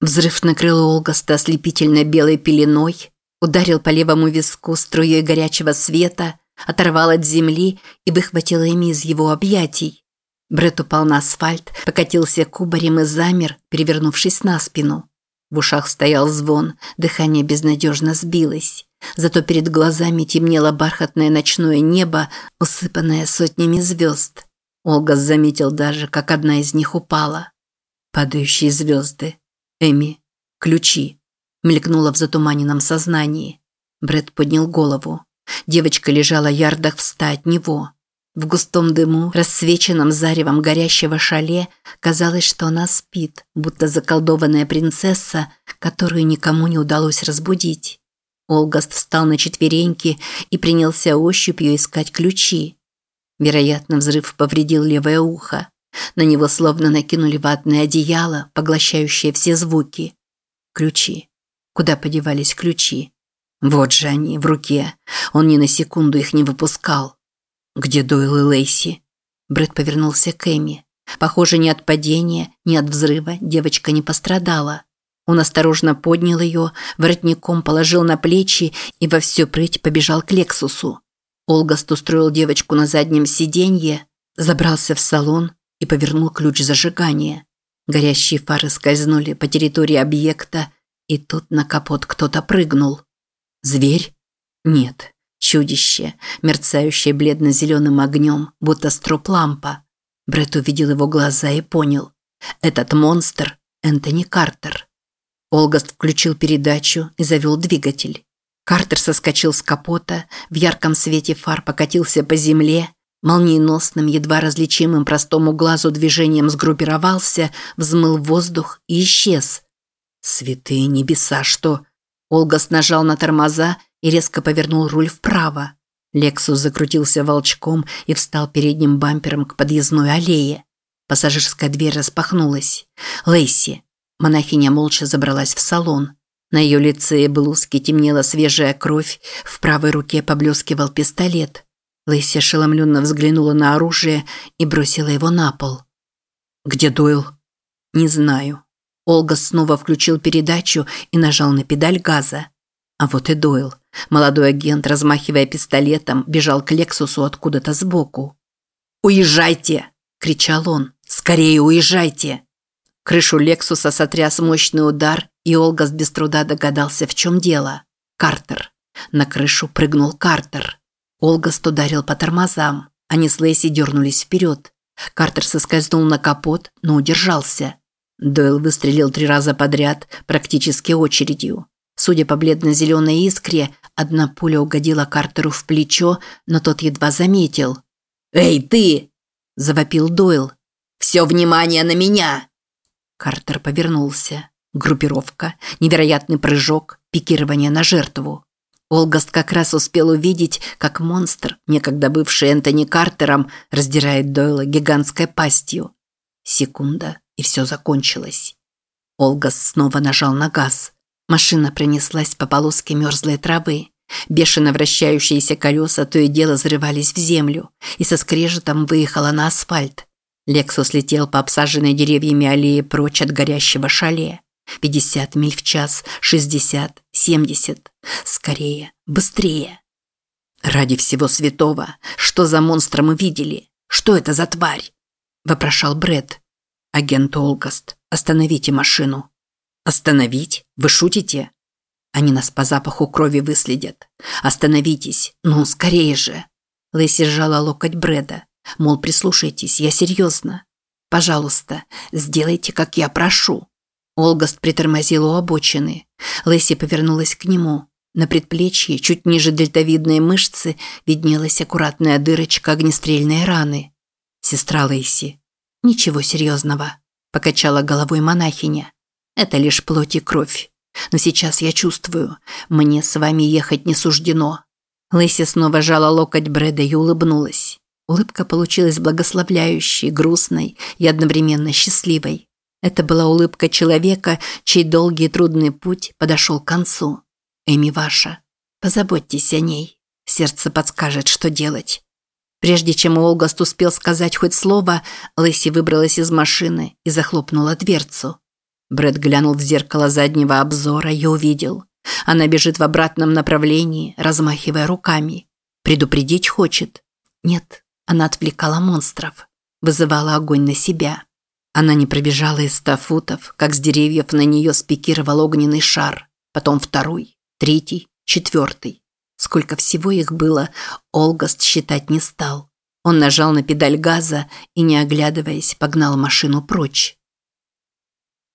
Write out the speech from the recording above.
Взрыв накрыл Олгаста ослепительно белой пеленой, ударил по левому виску струей горячего света, оторвал от земли и выхватил Эми из его объятий. Бред упал на асфальт, покатился кубарем и замер, перевернувшись на спину. В ушах стоял звон, дыхание безнадежно сбилось. Зато перед глазами темнело бархатное ночное небо, усыпанное сотнями звезд. Олгас заметил даже, как одна из них упала. Падающие звезды. Эми. Ключи. Мелькнуло в затуманенном сознании. Бред поднял голову. Девочка лежала ярдах в ста от него. В густом дыму, рассвеченном заревом горящего шале, казалось, что она спит, будто заколдованная принцесса, которую никому не удалось разбудить. Олгаст встал на четвереньки и принялся ощупью искать ключи. Вероятно, взрыв повредил левое ухо. На него словно накинули ватное одеяло, поглощающее все звуки. Ключи. Куда подевались ключи? Вот же они, в руке. Он ни на секунду их не выпускал. Где Дойл и Лейси? Брэд повернулся к Эми. Похоже, ни от падения, ни от взрыва девочка не пострадала. Он осторожно поднял ее, воротником положил на плечи и во всю прыть побежал к Лексусу. Олгаст устроил девочку на заднем сиденье, забрался в салон и повернул ключ зажигания. Горящие фары скользнули по территории объекта, и тут на капот кто-то прыгнул. Зверь? Нет. Чудище, мерцающее бледно-зеленым огнем, будто строп-лампа. Брэд увидел его глаза и понял. Этот монстр – Энтони Картер. Олгаст включил передачу и завел двигатель. Картер соскочил с капота, в ярком свете фар покатился по земле, молниеносным, едва различимым простому глазу движением сгруппировался, взмыл воздух и исчез. Святые небеса, что? Олгас нажал на тормоза и резко повернул руль вправо. Лексус закрутился волчком и встал передним бампером к подъездной аллее. Пассажирская дверь распахнулась. Лейси. Монахиня молча забралась в салон. На ее лице и блузке темнела свежая кровь, в правой руке поблескивал пистолет. Лэйси ошеломленно взглянула на оружие и бросила его на пол. «Где Дойл?» «Не знаю». Олга снова включил передачу и нажал на педаль газа. А вот и Дойл. Молодой агент, размахивая пистолетом, бежал к Лексусу откуда-то сбоку. «Уезжайте!» – кричал он. «Скорее уезжайте!» Крышу Лексуса сотряс мощный удар, и Олгас без труда догадался, в чем дело. Картер. На крышу прыгнул Картер. Олгаст ударил по тормозам. Они с Лейси дернулись вперед. Картер соскользнул на капот, но удержался. Дойл выстрелил три раза подряд, практически очередью. Судя по бледно-зеленой искре, одна пуля угодила Картеру в плечо, но тот едва заметил. «Эй, ты!» – завопил Дойл. «Все внимание на меня!» Картер повернулся. Группировка, невероятный прыжок, пикирование на жертву. Олгаст как раз успел увидеть, как монстр, некогда бывший Энтони Картером, раздирает Дойла гигантской пастью. Секунда, и все закончилось. Олгаст снова нажал на газ. Машина пронеслась по полоске мерзлой травы. Бешено вращающиеся колеса то и дело взрывались в землю и со скрежетом выехала на асфальт. Лексус летел по обсаженной деревьями аллее прочь от горящего шале. 50 миль в час, 60, 70. Скорее, быстрее. Ради всего святого, что за монстра мы видели? Что это за тварь? Вопрошал Бред. Агент Олгаст, остановите машину. Остановить? Вы шутите? Они нас по запаху крови выследят. Остановитесь, ну, скорее же. Лэйси сжала локоть Брэда. Мол, прислушайтесь, я серьезно. Пожалуйста, сделайте, как я прошу. Олгаст притормозил у обочины. Лэсси повернулась к нему. На предплечье, чуть ниже дельтовидной мышцы, виднелась аккуратная дырочка огнестрельной раны. «Сестра Лэйси». «Ничего серьезного», – покачала головой монахиня. «Это лишь плоть и кровь. Но сейчас я чувствую, мне с вами ехать не суждено». Лэйси снова жала локоть Брэда и улыбнулась. Улыбка получилась благословляющей, грустной и одновременно счастливой. Это была улыбка человека, чей долгий и трудный путь подошел к концу. Эми ваша. Позаботьтесь о ней. Сердце подскажет, что делать. Прежде чем Олгаст успел сказать хоть слово, Лэсси выбралась из машины и захлопнула дверцу. Брэд глянул в зеркало заднего обзора и увидел. Она бежит в обратном направлении, размахивая руками. Предупредить хочет. Нет, она отвлекала монстров. Вызывала огонь на себя. Она не пробежала из ста футов, как с деревьев на нее спикировал огненный шар. Потом второй, третий, четвертый. Сколько всего их было, Олгаст считать не стал. Он нажал на педаль газа и, не оглядываясь, погнал машину прочь.